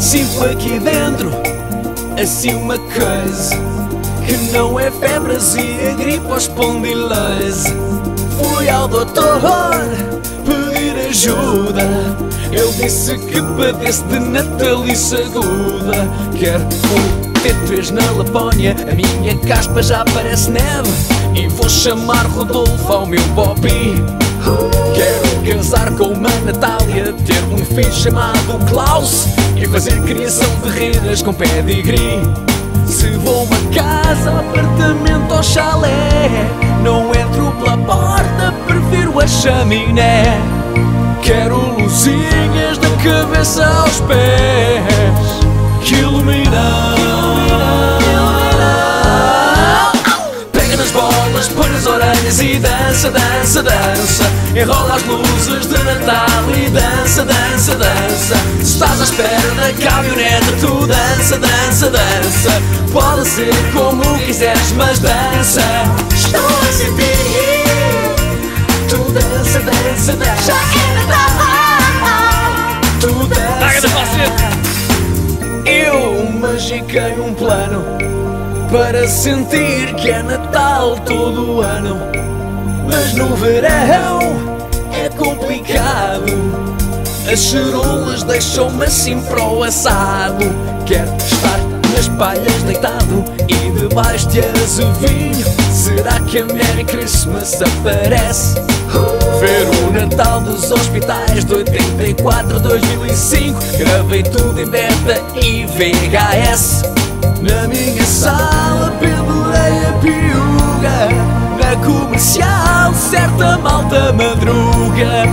Sinto aqui dentro assim uma coisa que não é febres e a gripe ou espondilose. Fui ao doutor pedir ajuda. Ele disse que padece de natalícia aguda. Quer um T3 na Lapónia, a minha caspa já parece neve. E vou chamar Rodolfo ao meu Bobby. Quero casar com uma Natália, ter um filho chamado Klaus e fazer criação de renas com pedigree. Se vou a casa, apartamento ou chalé, não entro pela porta, prefiro a chaminé. Quero luzinhas da cabeça aos pés que iluminam. Pega nas bolas, põe nas orelhas e dança, dança, dança. Enrola as luzes de Natal e dança, dança, dança. Se estás à espera da caminhonete, tu dança, dança, dança. Pode ser como quiseres, mas dança. Estou a sentir. Tu dança, dança, dança. Magiquei um plano para sentir que é Natal todo o ano. Mas no verão é complicado. As cerolas deixam-me assim para o assado. Quero estar nas palhas deitado e debaixo de azevinho. Será que a Merry Christmas aparece? Ver o Natal dos hospitais de 84 a 2005 Gravei tudo em beta e VHS Na minha sala pendurei a piuga Na comercial certa malta madruga.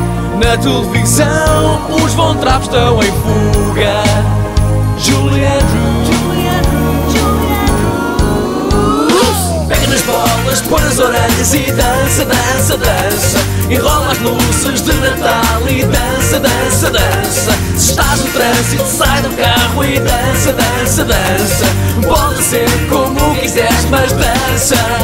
Na televisão os Von Trapp estão em fuga. Julie Andrews bolas, põe nas orelhas e dança, dança, dança. Enrola as luzes de Natal e dança, dança, dança. Se estás no trânsito, sai do carro e dança, dança, dança. Pode ser como quiseres, mas dança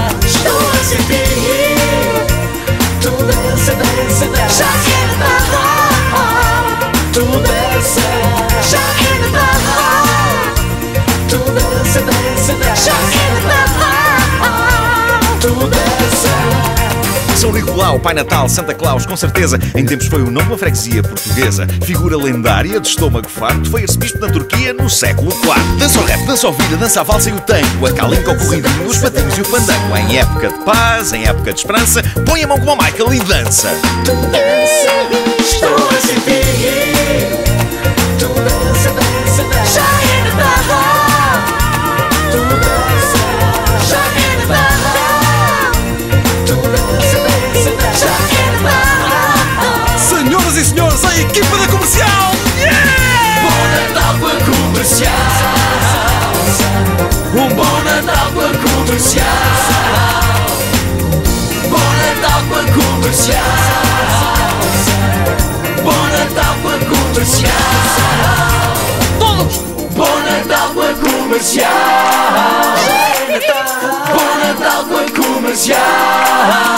São Nicolau, Pai Natal, Santa Claus, com certeza, em tempos foi o nome de uma freguesia portuguesa. Figura lendária de estômago farto, foi arcebispo na Turquia no século IV. Dança ao rap, dança ao vida, dança a valsa e o tango, a calenca, o corridinho, os patinhos e o fandango. Em época de paz, em época de esperança, põe a mão como a Michael e dança. Dança, estou a sentir comercial. Comercial. Todos! Comercial. Bom comercial.